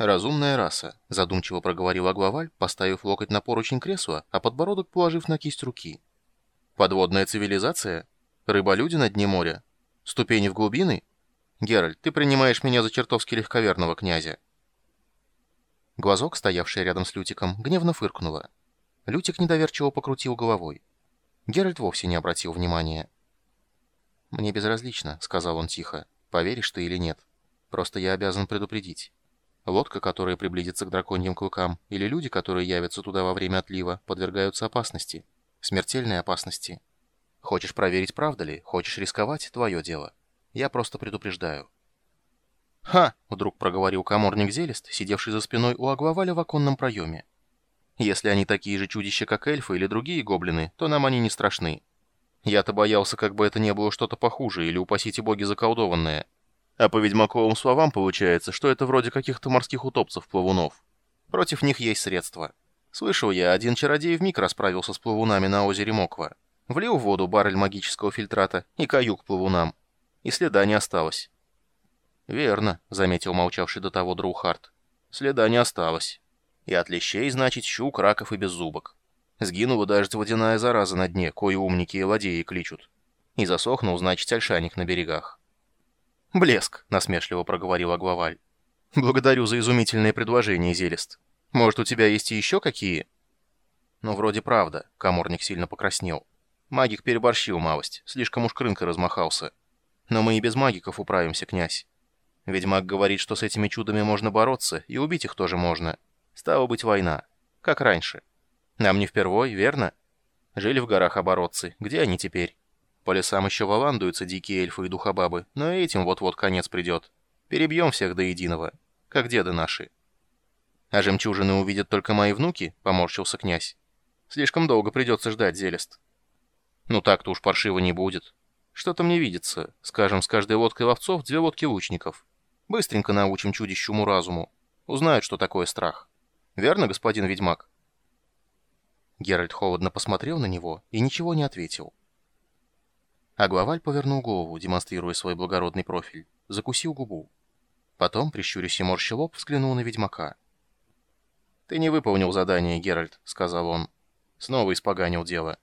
«Разумная раса», — задумчиво проговорил Аглаваль, поставив локоть на поручень кресла, а подбородок положив на кисть руки. «Подводная цивилизация? Рыболюди на дне моря? Ступени в глубины? Геральт, ты принимаешь меня за чертовски легковерного князя». Глазок, стоявший рядом с Лютиком, гневно фыркнула. Лютик недоверчиво покрутил головой. Геральт вовсе не обратил внимания. «Мне безразлично», — сказал он тихо. «Поверишь ты или нет? Просто я обязан предупредить». Лодка, которая приблизится к драконьим клыкам, или люди, которые явятся туда во время отлива, подвергаются опасности. Смертельной опасности. Хочешь проверить, правда ли? Хочешь рисковать? Твое дело. Я просто предупреждаю. «Ха!» — вдруг проговорил коморник Зелест, сидевший за спиной у Агловаля в оконном проеме. «Если они такие же чудища, как эльфы или другие гоблины, то нам они не страшны. Я-то боялся, как бы это не было что-то похуже или, упасите боги, заколдованное». А по ведьмаковым словам получается, что это вроде каких-то морских утопцев-плавунов. Против них есть средства. Слышал я, один чародей вмиг расправился с плавунами на озере Моква. Влил в воду баррель магического фильтрата и каюк плавунам. И следа не осталось. «Верно», — заметил молчавший до того Дроухард. «Следа не осталось. И от лещей, значит, щук, раков и беззубок. Сгинула даже водяная зараза на дне, кою умники и ладеи кличут. И засохнул, значит, альшаник на берегах. «Блеск», — насмешливо проговорил Аглаваль. «Благодарю за изумительное предложение, Зелест. Может, у тебя есть и еще какие?» «Ну, вроде правда», — коморник сильно покраснел. «Магик переборщил малость, слишком уж крынка размахался. Но мы и без магиков управимся, князь. Ведьмак говорит, что с этими чудами можно бороться, и убить их тоже можно. Стало быть, война. Как раньше. Нам не впервой, верно? Жили в горах оборотцы. Где они теперь?» По лесам еще валандуются дикие эльфы и духобабы, но этим вот-вот конец придет. Перебьем всех до единого, как деды наши. А жемчужины увидят только мои внуки, поморщился князь. Слишком долго придется ждать, Зелест. Ну так-то уж паршиво не будет. Что-то мне видится. Скажем, с каждой лодкой ловцов две лодки лучников. Быстренько научим чудищему разуму. Узнают, что такое страх. Верно, господин ведьмак? Геральт холодно посмотрел на него и ничего не ответил. А главаль повернул голову, демонстрируя свой благородный профиль, закусил губу. Потом, прищурясь и морща лоб, взглянул на ведьмака. «Ты не выполнил задание, Геральт», — сказал он. Снова испоганил дело.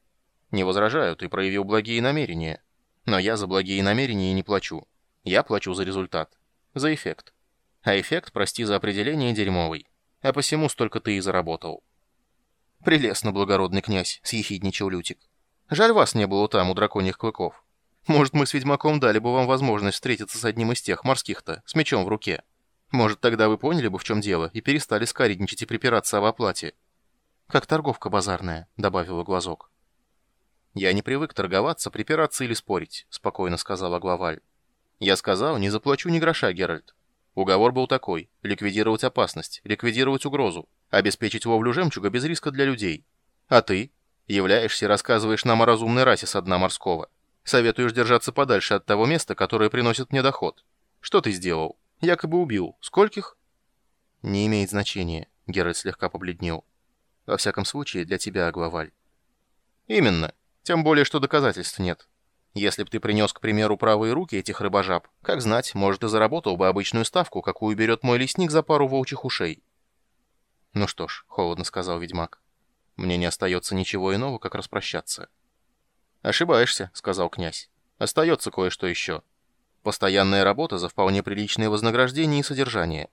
«Не возражаю, ты проявил благие намерения. Но я за благие намерения не плачу. Я плачу за результат. За эффект. А эффект, прости за определение, дерьмовый. А посему столько ты и заработал». «Прелестно, благородный князь», — съехидничал Лютик. «Жаль вас не было там, у драконьих клыков. Может, мы с ведьмаком дали бы вам возможность встретиться с одним из тех, морских-то, с мечом в руке. Может, тогда вы поняли бы, в чем дело, и перестали скаридничать и припираться об оплате. Как торговка базарная, добавила глазок. Я не привык торговаться, припираться или спорить, спокойно сказала главаль. Я сказал, не заплачу ни гроша, Геральт. Уговор был такой — ликвидировать опасность, ликвидировать угрозу, обеспечить ловлю жемчуга без риска для людей. А ты? Являешься и рассказываешь нам о разумной расе со дна морского. Советуешь держаться подальше от того места, которое приносит мне доход. Что ты сделал? Якобы убил. Скольких? Не имеет значения. Геральт слегка побледнел. Во всяком случае, для тебя, Аглаваль. Именно. Тем более, что доказательств нет. Если б ты принес, к примеру, правые руки этих рыбожаб, как знать, может, и заработал бы обычную ставку, какую берет мой лесник за пару волчьих ушей. Ну что ж, холодно сказал ведьмак. Мне не остается ничего иного, как распрощаться. «Ошибаешься», — сказал князь. «Остается кое-что еще. Постоянная работа за вполне приличное вознаграждение и содержание.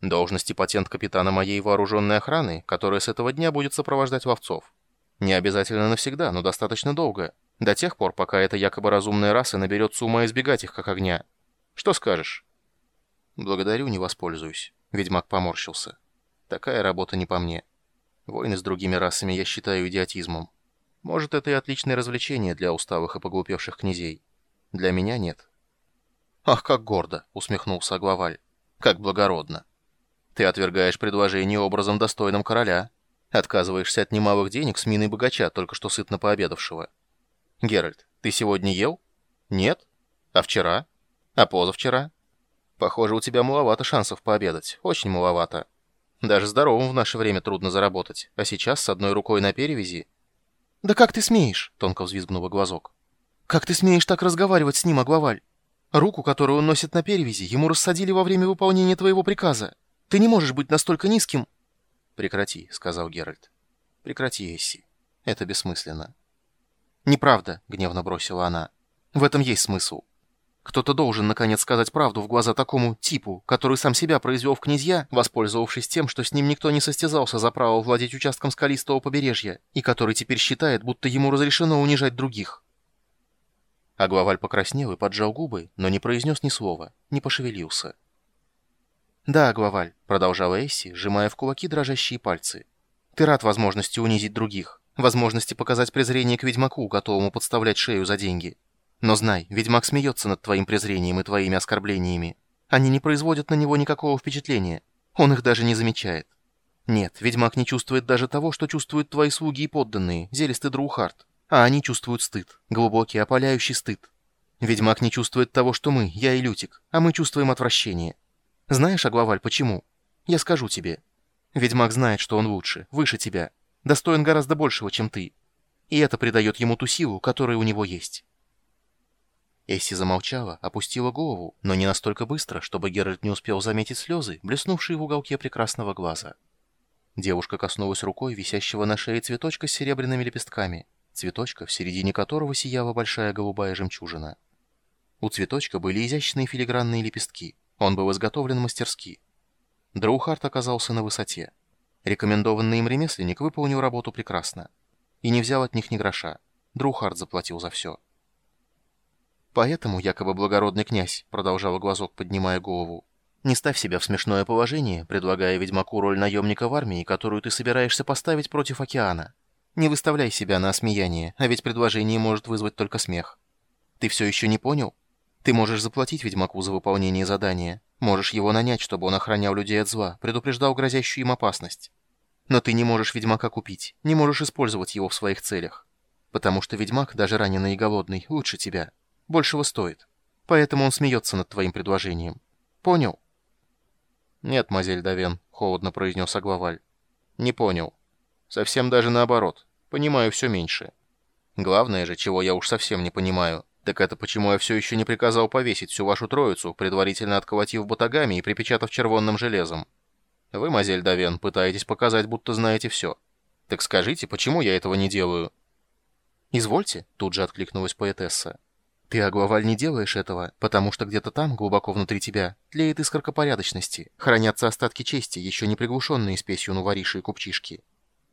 Должность и патент капитана моей вооруженной охраны, которая с этого дня будет сопровождать ловцов. Не обязательно навсегда, но достаточно долго. До тех пор, пока эта якобы разумная раса наберется ума избегать их, как огня. Что скажешь?» «Благодарю, не воспользуюсь». Ведьмак поморщился. «Такая работа не по мне. Войны с другими расами я считаю идиотизмом. Может, это и отличное развлечение для усталых и поглупевших князей. Для меня нет. «Ах, как гордо!» — усмехнулся Аглаваль. «Как благородно! Ты отвергаешь предложение образом достойным короля. Отказываешься от немалых денег с миной богача, только что сытно пообедавшего. Геральт, ты сегодня ел? Нет? А вчера? А позавчера? Похоже, у тебя маловато шансов пообедать. Очень маловато. Даже здоровым в наше время трудно заработать. А сейчас с одной рукой на перевязи «Да как ты смеешь?» — тонко взвизгнула глазок. «Как ты смеешь так разговаривать с ним, Аглаваль? Руку, которую он носит на перевязи, ему рассадили во время выполнения твоего приказа. Ты не можешь быть настолько низким!» «Прекрати», — сказал Геральт. «Прекрати, Эсси. Это бессмысленно». «Неправда», — гневно бросила она. «В этом есть смысл. Кто-то должен, наконец, сказать правду в глаза такому типу, который сам себя произвел в князья, воспользовавшись тем, что с ним никто не состязался за право владеть участком скалистого побережья, и который теперь считает, будто ему разрешено унижать других». Аглаваль покраснел и поджал губы, но не произнес ни слова, не пошевелился. «Да, Аглаваль», — продолжала Эсси, сжимая в кулаки дрожащие пальцы. «Ты рад возможности унизить других, возможности показать презрение к ведьмаку, готовому подставлять шею за деньги. Но знай, ведьмак смеется над твоим презрением и твоими оскорблениями. Они не производят на него никакого впечатления. Он их даже не замечает. Нет, ведьмак не чувствует даже того, что чувствуют твои слуги и подданные, Зелест Друухард. А они чувствуют стыд, глубокий, опаляющий стыд. Ведьмак не чувствует того, что мы, я и Лютик, а мы чувствуем отвращение. Знаешь, Аглаваль, почему? Я скажу тебе. Ведьмак знает, что он лучше, выше тебя, достоин гораздо большего, чем ты. И это придает ему ту силу, которая у него есть. Эсси замолчала, опустила голову, но не настолько быстро, чтобы Геральт не успел заметить слезы, блеснувшие в уголке прекрасного глаза. Девушка коснулась рукой висящего на шее цветочка с серебряными лепестками, цветочка, в середине которого сияла большая голубая жемчужина. У цветочка были изящные филигранные лепестки, он был изготовлен мастерски. Драухарт оказался на высоте. Рекомендованный им ремесленник выполнил работу прекрасно. И не взял от них ни гроша. Драухарт заплатил за все. «Поэтому, якобы благородный князь», — продолжал глазок, поднимая голову, «не ставь себя в смешное положение, предлагая ведьмаку роль наемника в армии, которую ты собираешься поставить против океана. Не выставляй себя на осмеяние, а ведь предложение может вызвать только смех. Ты все еще не понял? Ты можешь заплатить ведьмаку за выполнение задания, можешь его нанять, чтобы он охранял людей от зла, предупреждал грозящую им опасность. Но ты не можешь ведьмака купить, не можешь использовать его в своих целях. Потому что ведьмак, даже раненый и голодный, лучше тебя» большего стоит. Поэтому он смеется над твоим предложением. Понял?» «Нет, мазель Давен», — холодно произнес Аглаваль. «Не понял. Совсем даже наоборот. Понимаю все меньше. Главное же, чего я уж совсем не понимаю, так это почему я все еще не приказал повесить всю вашу троицу, предварительно отколотив батагами и припечатав червонным железом. Вы, мазель Давен, пытаетесь показать, будто знаете все. Так скажите, почему я этого не делаю?» «Извольте», — тут же откликнулась поэтесса. Ты, Аглаваль, не делаешь этого, потому что где-то там, глубоко внутри тебя, тлеет искорка порядочности, хранятся остатки чести, еще не приглушенные спесью нувориши и купчишки.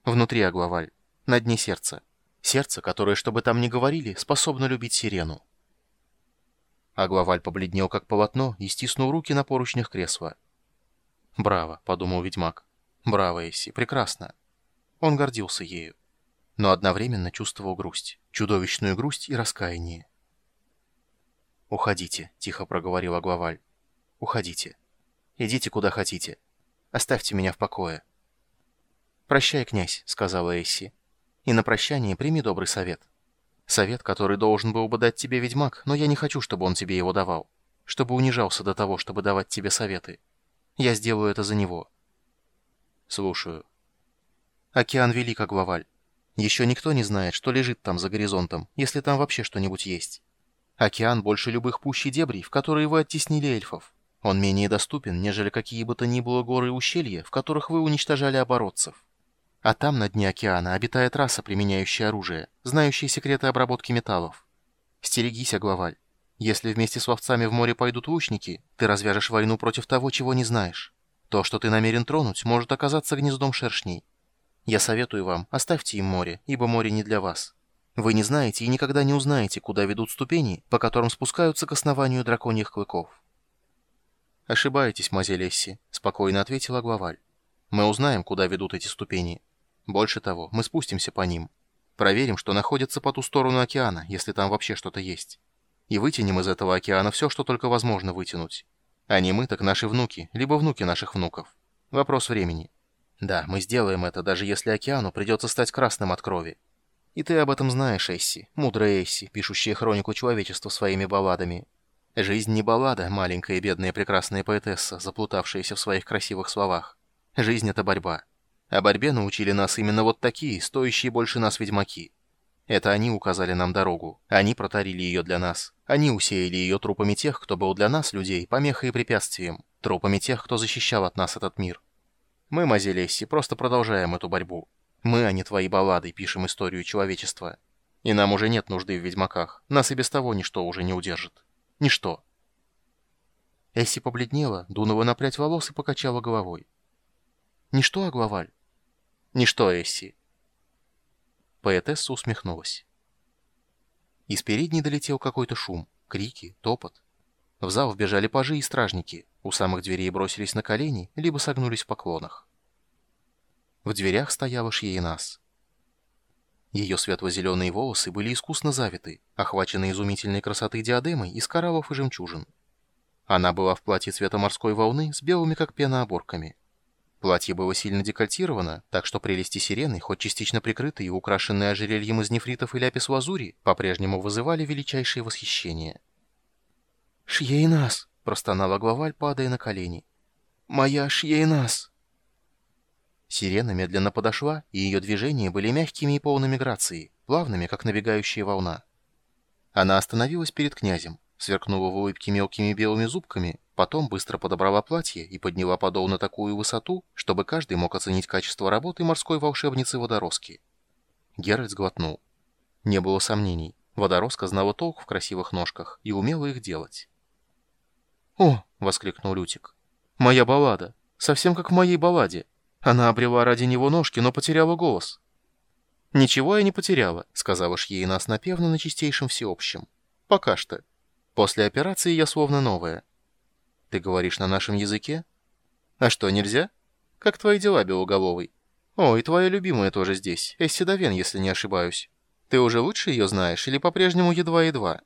Внутри, Аглаваль, на дне сердца. Сердце, которое, что бы там ни говорили, способно любить сирену. Аглаваль побледнел, как полотно, и стиснул руки на поручнях кресла. «Браво», — подумал ведьмак. «Браво, Эсси, прекрасно». Он гордился ею, но одновременно чувствовал грусть, чудовищную грусть и раскаяние. «Уходите», — тихо проговорила главаль. «Уходите. Идите куда хотите. Оставьте меня в покое». «Прощай, князь», — сказала Эсси. «И на прощание прими добрый совет. Совет, который должен был бы дать тебе ведьмак, но я не хочу, чтобы он тебе его давал. Чтобы унижался до того, чтобы давать тебе советы. Я сделаю это за него». «Слушаю». «Океан велик, Аглаваль. Еще никто не знает, что лежит там за горизонтом, если там вообще что-нибудь есть». Океан больше любых пущей дебрей, в которые вы оттеснили эльфов. Он менее доступен, нежели какие бы то ни было горы и ущелья, в которых вы уничтожали оборотцев. А там, на дне океана, обитает раса, применяющая оружие, знающая секреты обработки металлов. Стерегись, Аглаваль. Если вместе с ловцами в море пойдут лучники, ты развяжешь войну против того, чего не знаешь. То, что ты намерен тронуть, может оказаться гнездом шершней. Я советую вам, оставьте им море, ибо море не для вас. Вы не знаете и никогда не узнаете, куда ведут ступени, по которым спускаются к основанию драконьих клыков. «Ошибаетесь, Мазелесси», — спокойно ответила главарь. «Мы узнаем, куда ведут эти ступени. Больше того, мы спустимся по ним. Проверим, что находится по ту сторону океана, если там вообще что-то есть. И вытянем из этого океана все, что только возможно вытянуть. А не мы, так наши внуки, либо внуки наших внуков. Вопрос времени. Да, мы сделаем это, даже если океану придется стать красным от крови. И ты об этом знаешь, Эсси, мудрая Эсси, пишущая хронику человечества своими балладами. Жизнь не баллада, маленькая бедная прекрасная поэтесса, заплутавшаяся в своих красивых словах. Жизнь — это борьба. О борьбе научили нас именно вот такие, стоящие больше нас ведьмаки. Это они указали нам дорогу, они протарили ее для нас, они усеяли ее трупами тех, кто был для нас, людей, помехой и препятствием, трупами тех, кто защищал от нас этот мир. Мы, Мазелесси, просто продолжаем эту борьбу. Мы, а не твои баллады, пишем историю человечества. И нам уже нет нужды в ведьмаках. Нас и без того ничто уже не удержит. Ничто. Эсси побледнела, дунула напрять волос и покачала головой. «Ничто, Аглаваль?» «Ничто, Эсси». Поэтесса усмехнулась. Из передней долетел какой-то шум, крики, топот. В зал вбежали пажи и стражники, у самых дверей бросились на колени, либо согнулись в поклонах. В дверях стояла Шьейнас. Ее светло-зеленые волосы были искусно завиты, охвачены изумительной красотой диадемой из кораллов и жемчужин. Она была в платье цвета морской волны с белыми как пена оборками. Платье было сильно декольтировано, так что прелести сирены, хоть частично прикрытые и украшенные ожерельем из нефритов и ляпис-лазури, по-прежнему вызывали величайшее восхищение. «Шьейнас!» — простонала главаль, падая на колени. «Моя Шьейнас!» Сирена медленно подошла, и ее движения были мягкими и полными грации, плавными, как набегающая волна. Она остановилась перед князем, сверкнула в улыбке мелкими белыми зубками, потом быстро подобрала платье и подняла подол на такую высоту, чтобы каждый мог оценить качество работы морской волшебницы-водороски. Геральт сглотнул. Не было сомнений, водороска знала толк в красивых ножках и умела их делать. «О!» — воскликнул Лютик. «Моя баллада! Совсем как в моей балладе! Она обрела ради него ножки, но потеряла голос!» «Ничего я не потеряла», — сказала Шьейнас напевно на чистейшем всеобщем. «Пока что». После операции я словно новая. Ты говоришь на нашем языке? А что, нельзя? Как твои дела, Белоголовый? О, и твоя любимая тоже здесь, Эсси Давен, если не ошибаюсь. Ты уже лучше ее знаешь или по-прежнему едва-едва?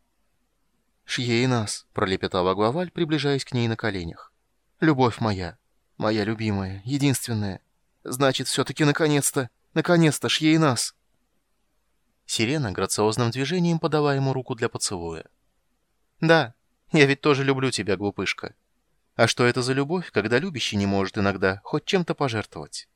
Шьей нас, пролепетала главаль, приближаясь к ней на коленях. Любовь моя, моя любимая, единственная. Значит, все-таки наконец-то, наконец-то, шьей нас. Сирена грациозным движением подала ему руку для поцелуя. «Да, я ведь тоже люблю тебя, глупышка. А что это за любовь, когда любящий не может иногда хоть чем-то пожертвовать?»